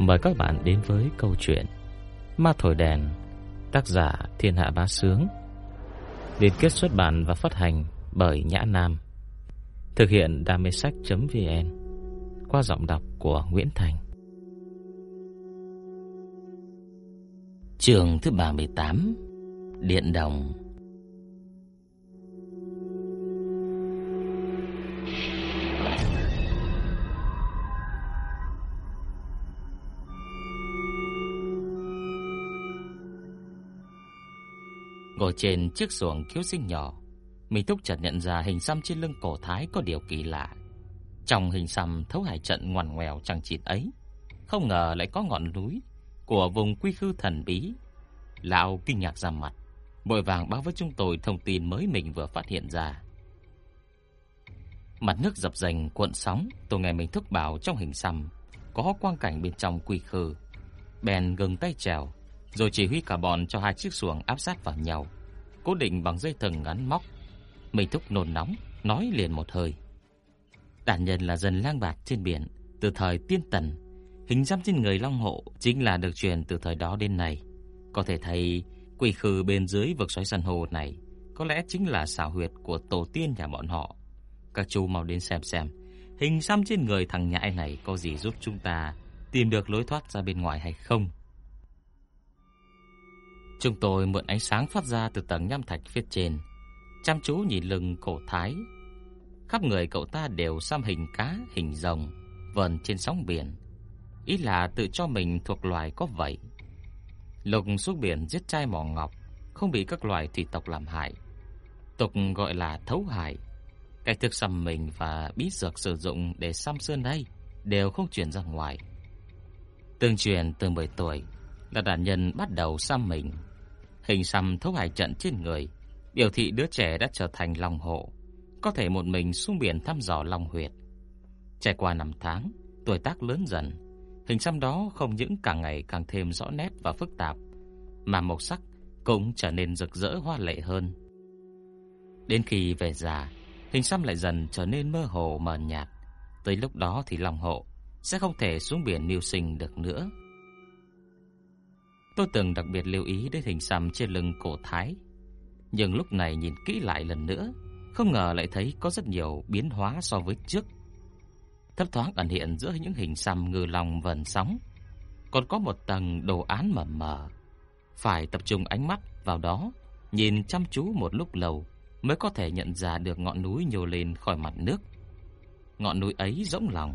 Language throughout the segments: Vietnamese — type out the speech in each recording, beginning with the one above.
Mời các bạn đến với câu chuyện Ma Thổi Đèn, Tác giả Thiên Hạ Bá Sướng, Liên kết xuất bản và phát hành bởi Nhã Nam, Thực hiện đam mê sách.vn Qua giọng đọc của Nguyễn Thành. Trường thứ 38 Điện Đồng. Ngồi trên chiếc xuồng cứu sinh nhỏ, Minh Túc chợt nhận ra hình xăm trên lưng cổ thái có điều kỳ lạ. Trong hình xăm thấu hải trận ngoằn ngoèo chẳng chịt ấy, không ngờ lại có ngọn núi của vùng quy khư thần bí. Lão kinh ngạc ra mặt, vội vàng báo với chúng tôi thông tin mới mình vừa phát hiện ra. Mặt nước dập dành cuộn sóng, tôi nghe mình thúc bảo trong hình xăm có quang cảnh bên trong quy khư. Bèn gừng tay trèo rồi chỉ huy cả bọn cho hai chiếc xuồng áp sát vào nhau, cố định bằng dây thừng gắn móc. Mình thúc nôn nóng, nói liền một hơi. Đàn nhân là dân lang bạc trên biển từ thời tiên tần, hình xăm trên người Long Hộ chính là được truyền từ thời đó đến nay. Có thể thấy quỷ khư bên dưới vực xoáy san hô này có lẽ chính là xảo huyệt của tổ tiên nhà bọn họ. Các chú mau đến xem xem, hình xăm trên người thằng nhãi này có gì giúp chúng ta tìm được lối thoát ra bên ngoài hay không? Chúng tôi mượn ánh sáng phát ra từ tầng nham thạch phía trên, chăm chú nhìn lưng cổ thái. Khắp người cậu ta đều xăm hình cá, hình rồng, vờn trên sóng biển. Ý là tự cho mình thuộc loài có vậy. Lục xuống biển giết trai mỏ ngọc, không bị các loài thủy tộc làm hại. Tục gọi là thấu hại. cái thức xăm mình và bí dược sử dụng để xăm sơn đây đều không truyền ra ngoài. Tương truyền từ 10 tuổi là đàn nhân bắt đầu xăm mình Hình xăm thấu hải trận trên người, biểu thị đứa trẻ đã trở thành long hộ, có thể một mình xuống biển thăm dò long huyệt. Trải qua năm tháng, tuổi tác lớn dần, hình xăm đó không những càng ngày càng thêm rõ nét và phức tạp, mà màu sắc cũng trở nên rực rỡ hoa lệ hơn. Đến khi về già, hình xăm lại dần trở nên mơ hồ mờ nhạt, tới lúc đó thì long hộ sẽ không thể xuống biển mưu sinh được nữa. Tôi từng đặc biệt lưu ý đến hình xăm trên lưng cổ thái, nhưng lúc này nhìn kỹ lại lần nữa, không ngờ lại thấy có rất nhiều biến hóa so với trước. Thấp thoáng ẩn hiện giữa những hình xăm ngư lòng vần sóng, còn có một tầng đồ án mờ mờ. Phải tập trung ánh mắt vào đó, nhìn chăm chú một lúc lâu mới có thể nhận ra được ngọn núi nhô lên khỏi mặt nước. Ngọn núi ấy rỗng lòng,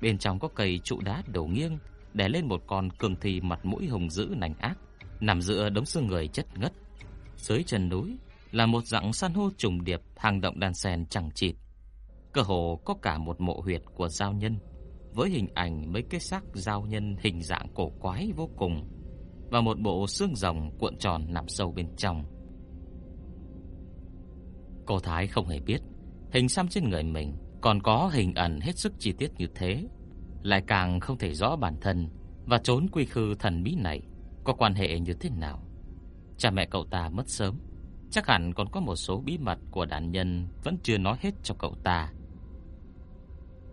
bên trong có cây trụ đá đổ nghiêng đè lên một con cường thi mặt mũi hồng dữ nành ác, nằm giữa đống xương người chất ngất. Dưới chân núi là một dạng san hô trùng điệp hàng động đan sen chẳng chịt. Cơ hồ có cả một mộ huyệt của giao nhân với hình ảnh mấy cái xác giao nhân hình dạng cổ quái vô cùng và một bộ xương rồng cuộn tròn nằm sâu bên trong. Cô Thái không hề biết hình xăm trên người mình còn có hình ẩn hết sức chi tiết như thế lại càng không thể rõ bản thân và trốn quy khư thần bí này có quan hệ như thế nào. Cha mẹ cậu ta mất sớm, chắc hẳn còn có một số bí mật của đàn nhân vẫn chưa nói hết cho cậu ta.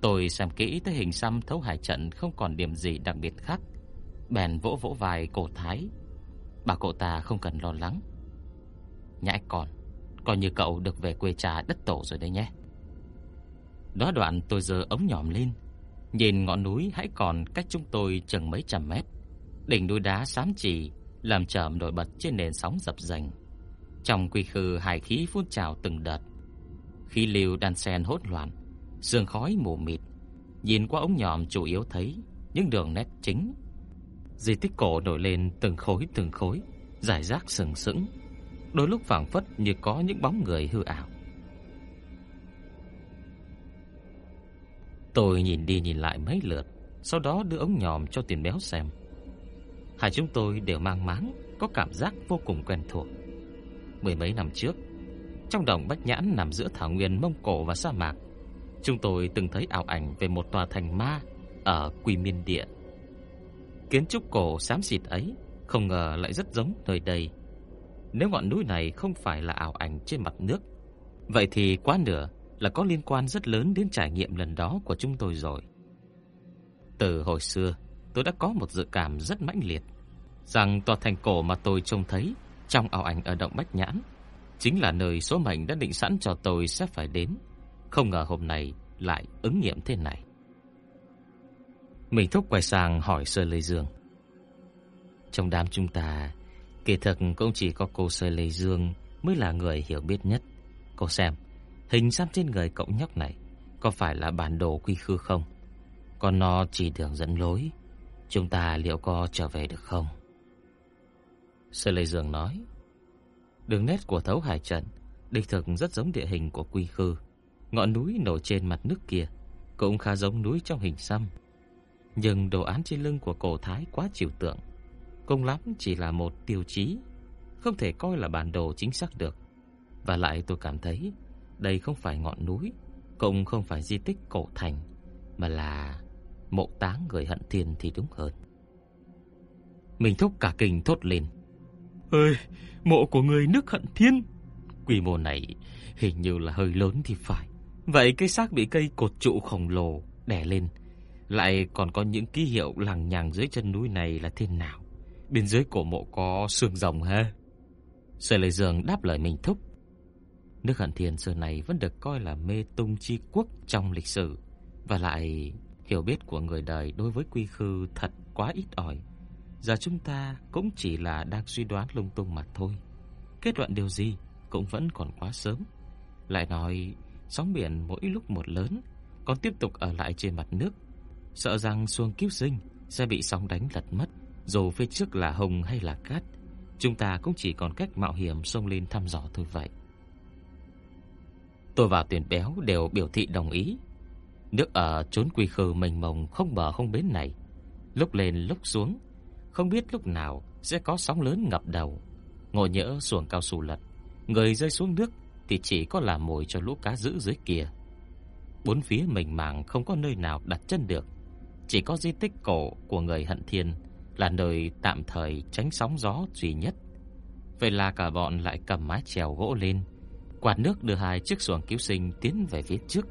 Tôi xem kỹ tới hình xăm thấu hải trận không còn điểm gì đặc biệt khác, bèn vỗ vỗ vai cổ thái, bảo cậu ta không cần lo lắng. Nhãi con, coi như cậu được về quê cha đất tổ rồi đấy nhé. Đó đoạn tôi giơ ống nhòm lên, Nhìn ngọn núi hãy còn cách chúng tôi chừng mấy trăm mét. Đỉnh núi đá xám chì làm chởm nổi bật trên nền sóng dập dềnh. Trong quy khư hải khí phun trào từng đợt. Khí lưu đan xen hỗn loạn, sương khói mù mịt. Nhìn qua ống nhòm chủ yếu thấy những đường nét chính. Di tích cổ nổi lên từng khối từng khối, rải rác sừng sững. Đôi lúc phảng phất như có những bóng người hư ảo. Tôi nhìn đi nhìn lại mấy lượt, sau đó đưa ống nhòm cho tiền béo xem. Hai chúng tôi đều mang máng, có cảm giác vô cùng quen thuộc. Mười mấy năm trước, trong đồng Bách Nhãn nằm giữa thảo nguyên Mông Cổ và sa mạc, chúng tôi từng thấy ảo ảnh về một tòa thành ma ở Quy Miên Địa. Kiến trúc cổ xám xịt ấy không ngờ lại rất giống nơi đây. Nếu ngọn núi này không phải là ảo ảnh trên mặt nước, vậy thì quá nửa là có liên quan rất lớn đến trải nghiệm lần đó của chúng tôi rồi. Từ hồi xưa, tôi đã có một dự cảm rất mãnh liệt rằng tòa thành cổ mà tôi trông thấy trong ảo ảnh ở động Bách Nhãn chính là nơi số mệnh đã định sẵn cho tôi sẽ phải đến. Không ngờ hôm nay lại ứng nghiệm thế này. Mình thúc quay sang hỏi Sơ Lê Dương. Trong đám chúng ta, kỳ thực cũng chỉ có cô Sơ Lê Dương mới là người hiểu biết nhất. Cô xem, hình xăm trên người cậu nhóc này có phải là bản đồ quy khư không? Còn nó chỉ đường dẫn lối, chúng ta liệu có trở về được không? Sơ Lê Dương nói, đường nét của thấu hải trận đích thực rất giống địa hình của quy khư. Ngọn núi nổi trên mặt nước kia cũng khá giống núi trong hình xăm. Nhưng đồ án trên lưng của cổ thái quá trừu tượng, Công lắm chỉ là một tiêu chí, không thể coi là bản đồ chính xác được. Và lại tôi cảm thấy đây không phải ngọn núi, cũng không phải di tích cổ thành, mà là mộ táng người hận thiên thì đúng hơn. Mình thúc cả kinh thốt lên. Ơi, mộ của người nước hận thiên. Quy mô này hình như là hơi lớn thì phải. Vậy cái xác bị cây cột trụ khổng lồ đè lên, lại còn có những ký hiệu lằng nhằng dưới chân núi này là thế nào? Bên dưới cổ mộ có xương rồng ha? Sở Lệ Dương đáp lời mình thúc. Nước hàn thiên xưa này vẫn được coi là mê tung chi quốc trong lịch sử, và lại hiểu biết của người đời đối với quy khư thật quá ít ỏi. Giờ chúng ta cũng chỉ là đang suy đoán lung tung mà thôi. Kết luận điều gì cũng vẫn còn quá sớm. Lại nói, sóng biển mỗi lúc một lớn, còn tiếp tục ở lại trên mặt nước. Sợ rằng xuông cứu sinh sẽ bị sóng đánh lật mất, dù phía trước là hồng hay là cát. Chúng ta cũng chỉ còn cách mạo hiểm xông lên thăm dò thôi vậy. Tôi và tuyển béo đều biểu thị đồng ý. Nước ở chốn quy khư mênh mông không bờ không bến này, lúc lên lúc xuống, không biết lúc nào sẽ có sóng lớn ngập đầu. Ngồi nhỡ xuồng cao su lật, người rơi xuống nước thì chỉ có là mồi cho lũ cá dữ dưới kia. Bốn phía mình màng không có nơi nào đặt chân được, chỉ có di tích cổ của người Hận Thiên là nơi tạm thời tránh sóng gió duy nhất. Vậy là cả bọn lại cầm mái chèo gỗ lên, quạt nước đưa hai chiếc xuồng cứu sinh tiến về phía trước.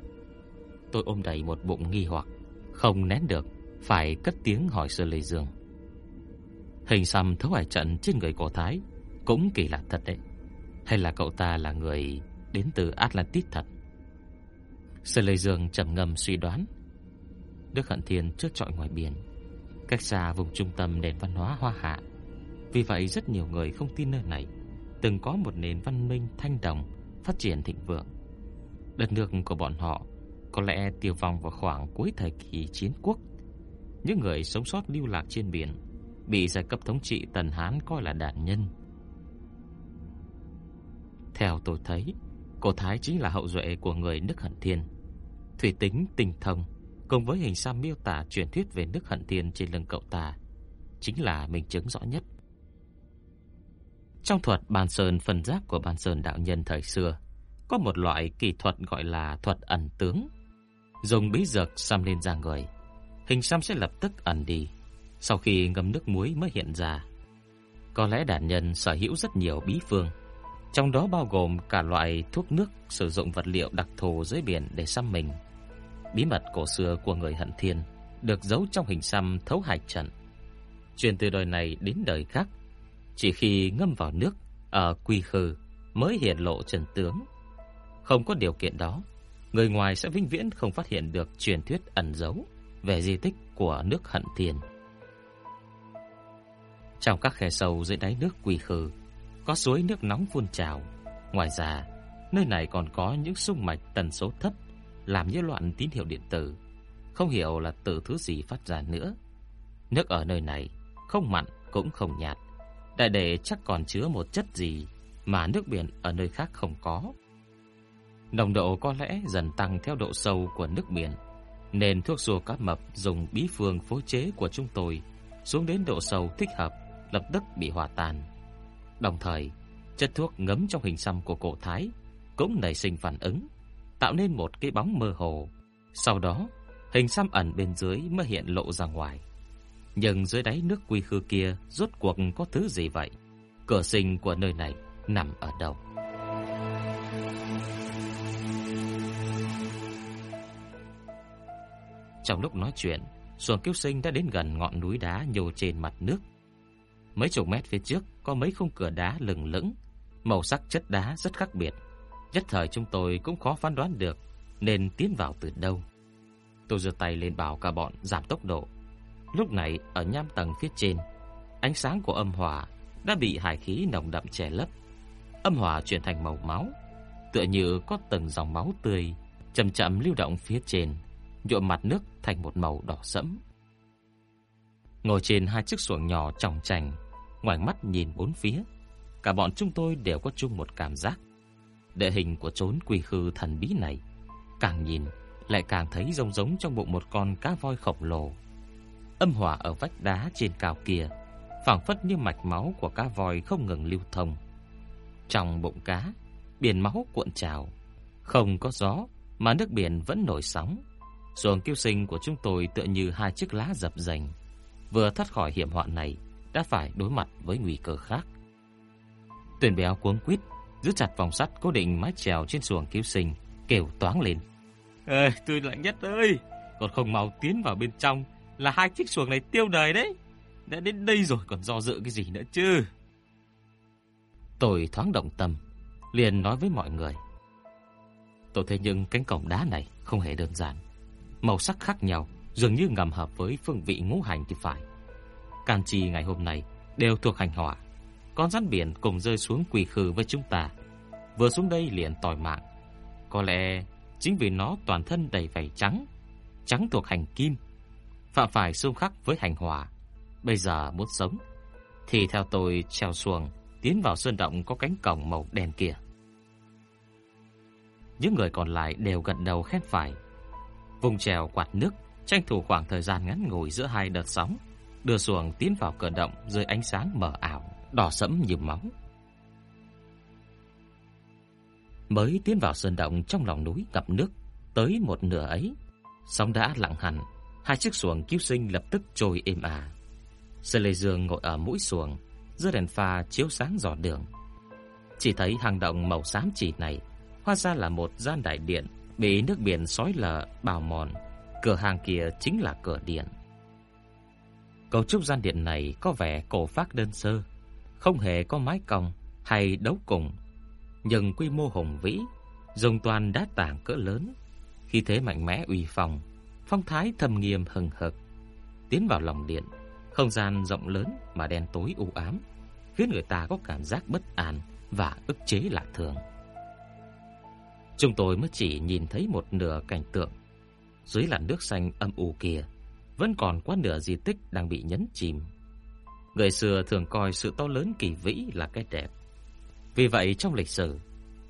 Tôi ôm đầy một bụng nghi hoặc, không nén được, phải cất tiếng hỏi Sơ Lê Dương. Hình xăm thấu hải trận trên người cổ thái cũng kỳ lạ thật đấy. Hay là cậu ta là người đến từ Atlantis thật? Sơ Lê Dương trầm ngâm suy đoán. Đức Hận Thiên trước trọi ngoài biển, cách xa vùng trung tâm nền văn hóa Hoa Hạ. Vì vậy rất nhiều người không tin nơi này từng có một nền văn minh thanh đồng phát triển thịnh vượng. Đất nước của bọn họ có lẽ tiêu vong vào khoảng cuối thời kỳ chiến quốc. Những người sống sót lưu lạc trên biển bị giai cấp thống trị Tần Hán coi là đàn nhân. Theo tôi thấy, Cổ Thái chính là hậu duệ của người nước Hận Thiên. Thủy tính tinh thông cùng với hình xăm miêu tả truyền thuyết về nước Hận Thiên trên lưng cậu ta chính là minh chứng rõ nhất. Trong thuật bàn sơn phần giác của bàn sơn đạo nhân thời xưa, có một loại kỳ thuật gọi là thuật ẩn tướng. Dùng bí dược xăm lên da người, hình xăm sẽ lập tức ẩn đi, sau khi ngâm nước muối mới hiện ra. Có lẽ đàn nhân sở hữu rất nhiều bí phương, trong đó bao gồm cả loại thuốc nước sử dụng vật liệu đặc thù dưới biển để xăm mình. Bí mật cổ xưa của người Hận Thiên được giấu trong hình xăm thấu hải trận. Truyền từ đời này đến đời khác, chỉ khi ngâm vào nước ở quy khư mới hiện lộ chân tướng. Không có điều kiện đó, người ngoài sẽ vĩnh viễn không phát hiện được truyền thuyết ẩn giấu về di tích của nước Hận Tiền. Trong các khe sâu dưới đáy nước quy khư, có suối nước nóng phun trào. Ngoài ra, nơi này còn có những sung mạch tần số thấp làm nhiễu loạn tín hiệu điện tử, không hiểu là từ thứ gì phát ra nữa. Nước ở nơi này không mặn cũng không nhạt, Tại để chắc còn chứa một chất gì mà nước biển ở nơi khác không có. Nồng độ có lẽ dần tăng theo độ sâu của nước biển, nên thuốc rùa cá mập dùng bí phương phối chế của chúng tôi xuống đến độ sâu thích hợp, lập tức bị hòa tan. Đồng thời, chất thuốc ngấm trong hình xăm của cổ thái cũng nảy sinh phản ứng, tạo nên một cái bóng mơ hồ. Sau đó, hình xăm ẩn bên dưới mới hiện lộ ra ngoài. Nhưng dưới đáy nước quy khư kia rốt cuộc có thứ gì vậy? Cửa sinh của nơi này nằm ở đâu? Trong lúc nói chuyện, xuồng cứu sinh đã đến gần ngọn núi đá nhô trên mặt nước. Mấy chục mét phía trước có mấy khung cửa đá lừng lững, màu sắc chất đá rất khác biệt. Nhất thời chúng tôi cũng khó phán đoán được nên tiến vào từ đâu. Tôi giơ tay lên bảo cả bọn giảm tốc độ. Lúc này ở nham tầng phía trên, ánh sáng của âm hỏa đã bị hải khí nồng đậm che lấp. Âm hỏa chuyển thành màu máu, tựa như có từng dòng máu tươi chậm chậm lưu động phía trên, nhuộm mặt nước thành một màu đỏ sẫm. Ngồi trên hai chiếc xuồng nhỏ trọng trành, ngoài mắt nhìn bốn phía, cả bọn chúng tôi đều có chung một cảm giác. Địa hình của chốn quỷ khư thần bí này, càng nhìn lại càng thấy giống giống trong bụng một con cá voi khổng lồ. Âm hỏa ở vách đá trên cao kia, phảng phất như mạch máu của cá voi không ngừng lưu thông. Trong bụng cá, biển máu cuộn trào, không có gió mà nước biển vẫn nổi sóng. Xuồng cứu sinh của chúng tôi tựa như hai chiếc lá dập dềnh, vừa thoát khỏi hiểm họa này đã phải đối mặt với nguy cơ khác. tuyển béo cuống quýt giữ chặt vòng sắt cố định mái chèo trên xuồng cứu sinh, kêu toáng lên. Ê, tôi lạnh nhất ơi, còn không mau tiến vào bên trong là hai chiếc xuồng này tiêu đời đấy. Đã đến đây rồi còn do dự cái gì nữa chứ? Tôi thoáng động tâm, liền nói với mọi người. Tôi thấy nhưng cánh cổng đá này không hề đơn giản. Màu sắc khác nhau, dường như ngầm hợp với phương vị ngũ hành thì phải. Can chi ngày hôm nay đều thuộc hành hỏa. Con rắn biển cùng rơi xuống quỳ khư với chúng ta. Vừa xuống đây liền tỏi mạng. Có lẽ chính vì nó toàn thân đầy vảy trắng, trắng thuộc hành kim, phạm phải xung khắc với hành hỏa. Bây giờ muốn sống thì theo tôi trèo xuồng tiến vào sơn động có cánh cổng màu đen kia. Những người còn lại đều gật đầu khen phải. Vùng trèo quạt nước, tranh thủ khoảng thời gian ngắn ngủi giữa hai đợt sóng, đưa xuồng tiến vào cửa động dưới ánh sáng mờ ảo, đỏ sẫm như máu. Mới tiến vào sơn động trong lòng núi gặp nước, tới một nửa ấy, sóng đã lặng hẳn, hai chiếc xuồng cứu sinh lập tức trôi êm ả. Sơ Lê Dương ngồi ở mũi xuồng, dưới đèn pha chiếu sáng dò đường. Chỉ thấy hang động màu xám chỉ này hóa ra là một gian đại điện bị nước biển sói lở bào mòn. Cửa hàng kia chính là cửa điện. Cấu trúc gian điện này có vẻ cổ phác đơn sơ, không hề có mái cong hay đấu cùng, nhưng quy mô hùng vĩ, dùng toàn đá tảng cỡ lớn, khi thế mạnh mẽ uy phong, phong thái thầm nghiêm hừng hực. Tiến vào lòng điện, không gian rộng lớn mà đen tối u ám, khiến người ta có cảm giác bất an và ức chế lạ thường. Chúng tôi mới chỉ nhìn thấy một nửa cảnh tượng. Dưới làn nước xanh âm u kia, vẫn còn quá nửa di tích đang bị nhấn chìm. Người xưa thường coi sự to lớn kỳ vĩ là cái đẹp. Vì vậy trong lịch sử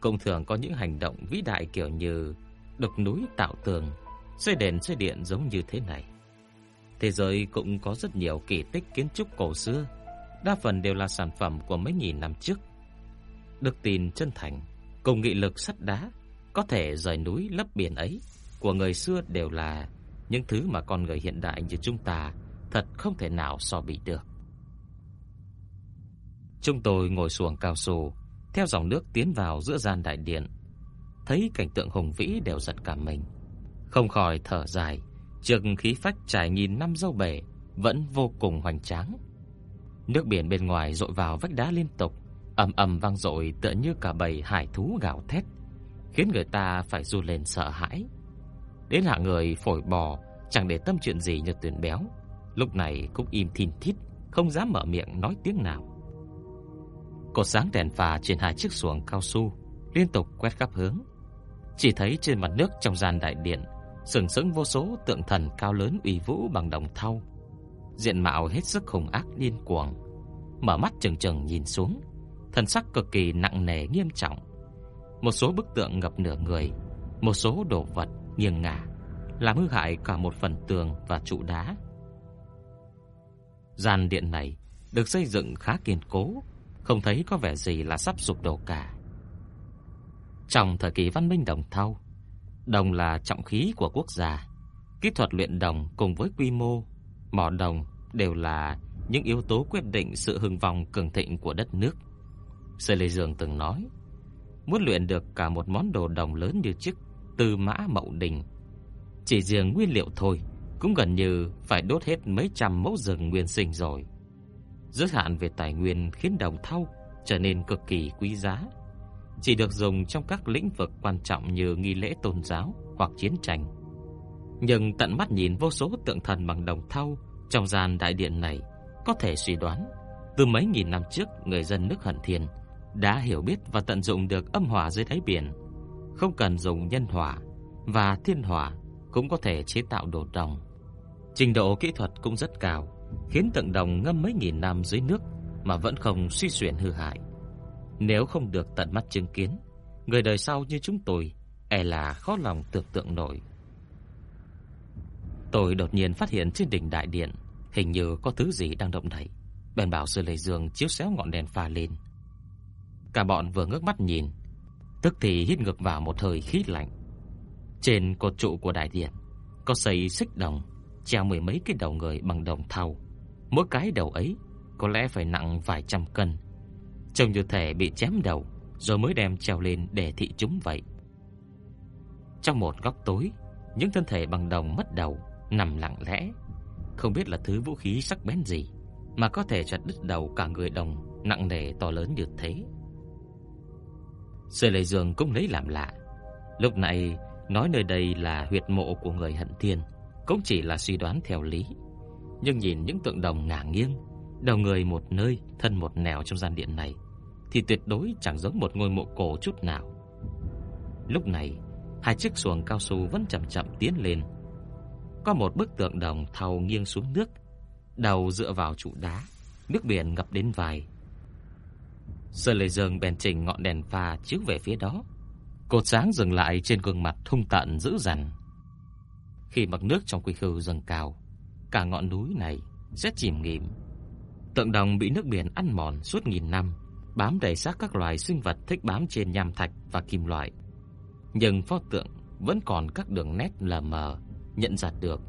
cũng thường có những hành động vĩ đại kiểu như đục núi tạo tường, xây đền xây điện giống như thế này. Thế giới cũng có rất nhiều kỳ tích kiến trúc cổ xưa, đa phần đều là sản phẩm của mấy nghìn năm trước. Đức tin chân thành cùng nghị lực sắt đá có thể rời núi lấp biển ấy của người xưa đều là những thứ mà con người hiện đại như chúng ta thật không thể nào so bị được. Chúng tôi ngồi xuồng cao su, theo dòng nước tiến vào giữa gian đại điện, thấy cảnh tượng hùng vĩ đều giật cả mình, không khỏi thở dài, trước khí phách trải nghìn năm dâu bể vẫn vô cùng hoành tráng. Nước biển bên ngoài dội vào vách đá liên tục, ầm ầm vang dội tựa như cả bầy hải thú gào thét khiến người ta phải run lên sợ hãi. Đến hạ người phổi bò chẳng để tâm chuyện gì như tuyển béo, lúc này cũng im thìn thít, không dám mở miệng nói tiếng nào. Cột sáng đèn pha trên hai chiếc xuồng cao su liên tục quét khắp hướng. Chỉ thấy trên mặt nước trong gian đại điện sừng sững vô số tượng thần cao lớn uy vũ bằng đồng thau, diện mạo hết sức hung ác điên cuồng. Mở mắt trừng trừng nhìn xuống, thần sắc cực kỳ nặng nề nghiêm trọng một số bức tượng ngập nửa người, một số đồ vật nghiêng ngả, làm hư hại cả một phần tường và trụ đá. Gian điện này được xây dựng khá kiên cố, không thấy có vẻ gì là sắp sụp đổ cả. Trong thời kỳ văn minh đồng thau, đồng là trọng khí của quốc gia. Kỹ thuật luyện đồng cùng với quy mô, mỏ đồng đều là những yếu tố quyết định sự hưng vong cường thịnh của đất nước. Sơ Lê Dương từng nói, muốn luyện được cả một món đồ đồng lớn như chiếc Tư Mã Mậu Đình. Chỉ riêng nguyên liệu thôi cũng gần như phải đốt hết mấy trăm mẫu rừng nguyên sinh rồi. Giới hạn về tài nguyên khiến đồng thau trở nên cực kỳ quý giá, chỉ được dùng trong các lĩnh vực quan trọng như nghi lễ tôn giáo hoặc chiến tranh. Nhưng tận mắt nhìn vô số tượng thần bằng đồng thau trong gian đại điện này, có thể suy đoán từ mấy nghìn năm trước người dân nước Hận Thiên đã hiểu biết và tận dụng được âm hỏa dưới đáy biển, không cần dùng nhân hỏa và thiên hỏa cũng có thể chế tạo đồ đồng. Trình độ kỹ thuật cũng rất cao, khiến tượng đồng ngâm mấy nghìn năm dưới nước mà vẫn không suy xuyển hư hại. Nếu không được tận mắt chứng kiến, người đời sau như chúng tôi e là khó lòng tưởng tượng nổi. Tôi đột nhiên phát hiện trên đỉnh đại điện hình như có thứ gì đang động đậy. Bèn bảo Sư Lệ Dương chiếu xéo ngọn đèn pha lên. Cả bọn vừa ngước mắt nhìn, tức thì hít ngược vào một hơi khí lạnh. Trên cột trụ của đại điện có xây xích đồng, treo mười mấy cái đầu người bằng đồng thau. Mỗi cái đầu ấy có lẽ phải nặng vài trăm cân. Trông như thể bị chém đầu rồi mới đem treo lên để thị chúng vậy. Trong một góc tối, những thân thể bằng đồng mất đầu nằm lặng lẽ, không biết là thứ vũ khí sắc bén gì mà có thể chặt đứt đầu cả người đồng nặng nề to lớn như thế. Sư Lệ Dương cũng lấy làm lạ. Lúc này nói nơi đây là huyệt mộ của người hận thiên, cũng chỉ là suy đoán theo lý. Nhưng nhìn những tượng đồng ngả nghiêng, đầu người một nơi, thân một nẻo trong gian điện này, thì tuyệt đối chẳng giống một ngôi mộ cổ chút nào. Lúc này, hai chiếc xuồng cao su vẫn chậm chậm tiến lên. Có một bức tượng đồng thau nghiêng xuống nước, đầu dựa vào trụ đá, nước biển ngập đến vai. Sơ Lệ Dương bèn chỉnh ngọn đèn pha chiếu về phía đó. Cột sáng dừng lại trên gương mặt hung tận dữ dằn. Khi mặt nước trong quy khư dâng cao, cả ngọn núi này sẽ chìm nghỉm. Tượng đồng bị nước biển ăn mòn suốt nghìn năm, bám đầy xác các loài sinh vật thích bám trên nham thạch và kim loại. Nhưng pho tượng vẫn còn các đường nét lờ mờ, nhận ra được.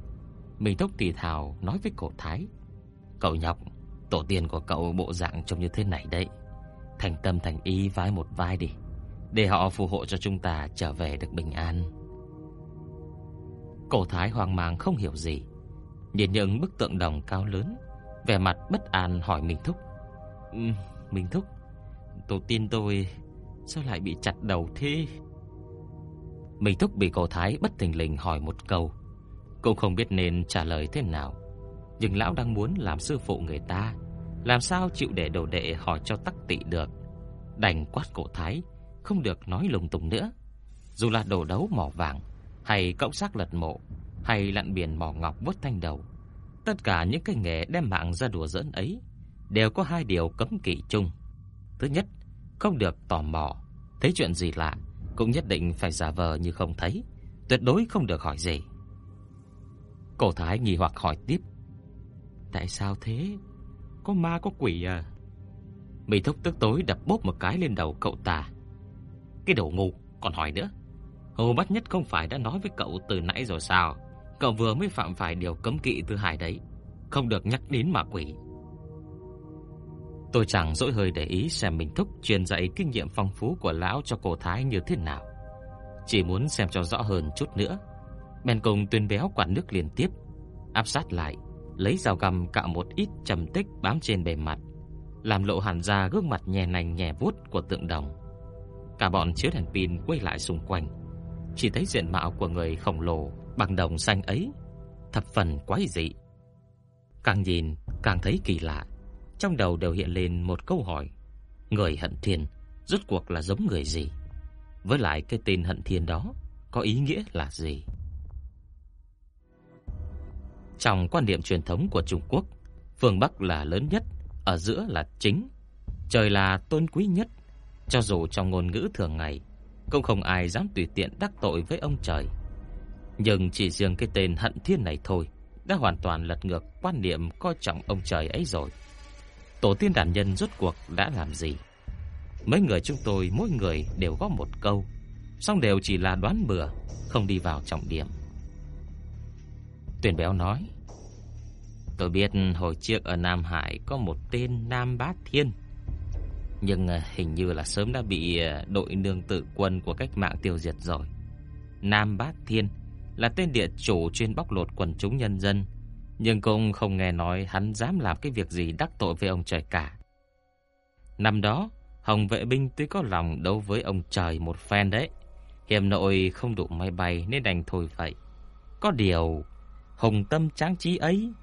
Mình tốc tỳ thào nói với cổ thái. Cậu nhóc, tổ tiên của cậu bộ dạng trông như thế này đấy. Thành tâm thành ý vái một vai đi, để họ phù hộ cho chúng ta trở về được bình an. Cổ thái hoang mang không hiểu gì, nhìn những bức tượng đồng cao lớn, vẻ mặt bất an hỏi Minh Thúc. Um, Minh Thúc, tổ tiên tôi sao lại bị chặt đầu thế? Minh Thúc bị cổ thái bất thình lình hỏi một câu, cũng không biết nên trả lời thế nào. Nhưng lão đang muốn làm sư phụ người ta, làm sao chịu để đồ đệ hỏi cho tắc tị được. Đành quát cổ thái, không được nói lung tung nữa. Dù là đồ đấu mỏ vàng, hay cộng xác lật mộ, hay lặn biển mỏ ngọc vớt thanh đầu, tất cả những cái nghề đem mạng ra đùa giỡn ấy đều có hai điều cấm kỵ chung. Thứ nhất, không được tò mò, thấy chuyện gì lạ cũng nhất định phải giả vờ như không thấy, tuyệt đối không được hỏi gì. Cổ thái nghi hoặc hỏi tiếp: "Tại sao thế? Có ma có quỷ à?" Mỹ thúc tức tối đập bốp một cái lên đầu cậu ta. "Cái đồ ngu, còn hỏi nữa. Hồ Bách Nhất không phải đã nói với cậu từ nãy rồi sao? Cậu vừa mới phạm phải điều cấm kỵ từ hải đấy, không được nhắc đến ma quỷ." Tôi chẳng dỗi hơi để ý xem mình thúc truyền dạy kinh nghiệm phong phú của lão cho cổ thái như thế nào. Chỉ muốn xem cho rõ hơn chút nữa. Bèn cùng tuyên béo quản nước liên tiếp, áp sát lại, lấy dao găm cạo một ít trầm tích bám trên bề mặt, làm lộ hẳn ra gương mặt nhè nành nhè vuốt của tượng đồng. Cả bọn chiếu đèn pin quay lại xung quanh, chỉ thấy diện mạo của người khổng lồ bằng đồng xanh ấy thập phần quái dị. Càng nhìn càng thấy kỳ lạ, trong đầu đều hiện lên một câu hỏi: người hận thiên rốt cuộc là giống người gì? Với lại cái tên hận thiên đó có ý nghĩa là gì? Trong quan niệm truyền thống của Trung Quốc, phương Bắc là lớn nhất, ở giữa là chính, trời là tôn quý nhất. Cho dù trong ngôn ngữ thường ngày, cũng không ai dám tùy tiện đắc tội với ông trời. Nhưng chỉ riêng cái tên Hận Thiên này thôi, đã hoàn toàn lật ngược quan niệm coi trọng ông trời ấy rồi. Tổ tiên đàn nhân rốt cuộc đã làm gì? Mấy người chúng tôi mỗi người đều góp một câu, song đều chỉ là đoán bừa, không đi vào trọng điểm. Tuyển béo nói Tôi biết hồi trước ở Nam Hải có một tên Nam Bá Thiên Nhưng ờ, hình như là sớm đã bị ờ, đội nương tự quân của cách mạng tiêu diệt rồi Nam Bá Thiên là tên địa chủ chuyên bóc lột quần chúng nhân dân, nhưng cũng không nghe nói hắn dám làm cái việc gì đắc tội với ông trời cả. Năm đó, Hồng vệ binh tuy có lòng đấu với ông trời một phen đấy, hiểm nội không đủ máy bay nên đành thôi vậy. Có điều, hồng tâm tráng trí ấy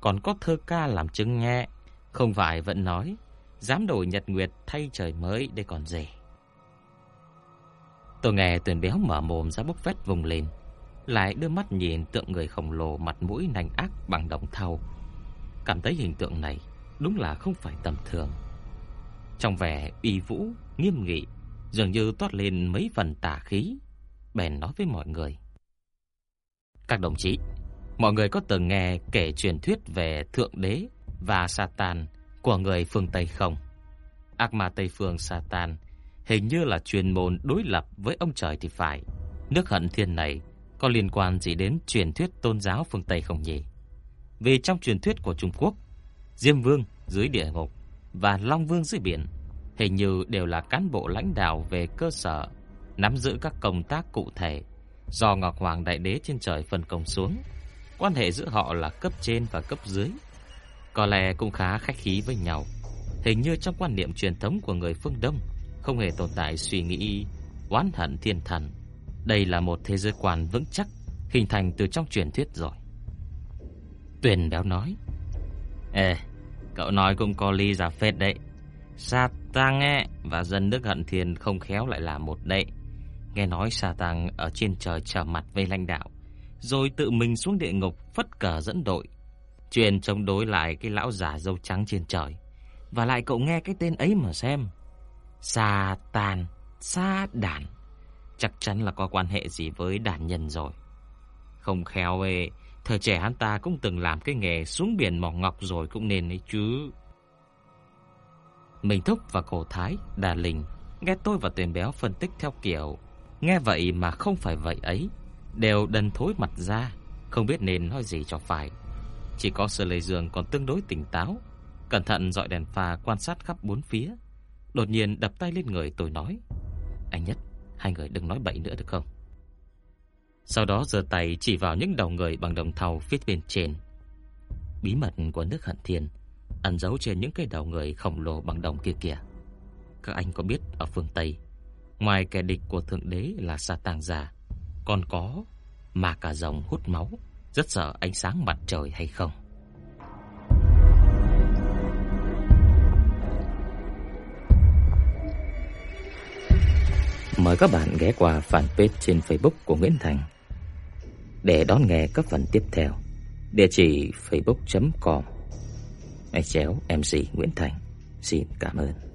còn có thơ ca làm chứng nghe, không phải vẫn nói dám đổi nhật nguyệt thay trời mới đây còn gì. Tôi nghe tuyển béo mở mồm ra bốc vét vùng lên, lại đưa mắt nhìn tượng người khổng lồ mặt mũi nành ác bằng đồng thau. Cảm thấy hình tượng này đúng là không phải tầm thường. Trong vẻ uy vũ, nghiêm nghị, dường như toát lên mấy phần tà khí, bèn nói với mọi người. Các đồng chí, mọi người có từng nghe kể truyền thuyết về Thượng Đế và Satan của người phương Tây không? Ác ma Tây phương Satan hình như là truyền môn đối lập với ông trời thì phải. Nước hận thiên này có liên quan gì đến truyền thuyết tôn giáo phương Tây không nhỉ? Vì trong truyền thuyết của Trung Quốc, Diêm Vương dưới địa ngục và Long Vương dưới biển hình như đều là cán bộ lãnh đạo về cơ sở, nắm giữ các công tác cụ thể do Ngọc Hoàng Đại Đế trên trời phân công xuống. Quan hệ giữa họ là cấp trên và cấp dưới. Có lẽ cũng khá khách khí với nhau. Hình như trong quan niệm truyền thống của người phương Đông không hề tồn tại suy nghĩ oán hận thiên thần. Đây là một thế giới quan vững chắc hình thành từ trong truyền thuyết rồi. Tuyền béo nói: "Ê, cậu nói cũng có ly giả phết đấy. Sa Tăng ấy, và dân nước hận thiên không khéo lại là một đấy. Nghe nói Sa Tăng ở trên trời trở mặt với lãnh đạo, rồi tự mình xuống địa ngục phất cờ dẫn đội, truyền chống đối lại cái lão giả dâu trắng trên trời. Và lại cậu nghe cái tên ấy mà xem. Sa Tàn, Sa Đàn. Chắc chắn là có quan hệ gì với đàn nhân rồi. Không khéo ấy, thời trẻ hắn ta cũng từng làm cái nghề xuống biển mỏ ngọc rồi cũng nên ấy chứ. Mình Thúc và Cổ Thái, Đà Linh nghe tôi và Tuyền Béo phân tích theo kiểu nghe vậy mà không phải vậy ấy, đều đần thối mặt ra, không biết nên nói gì cho phải. Chỉ có Sở Lệ Dương còn tương đối tỉnh táo, cẩn thận dọi đèn pha quan sát khắp bốn phía. Đột nhiên đập tay lên người tôi nói: "Anh nhất, hai người đừng nói bậy nữa được không?" Sau đó giơ tay chỉ vào những đầu người bằng đồng thau phía bên trên. Bí mật của nước Hận Thiên ẩn giấu trên những cái đầu người khổng lồ bằng đồng kia kìa. Các anh có biết ở phương Tây, ngoài kẻ địch của thượng đế là sa tàng già, còn có mà cả rồng hút máu, rất sợ ánh sáng mặt trời hay không? Mời các bạn ghé qua fanpage trên Facebook của Nguyễn Thành để đón nghe các phần tiếp theo. Địa chỉ facebook.com Chéo MC Nguyễn Thành. Xin cảm ơn.